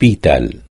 vital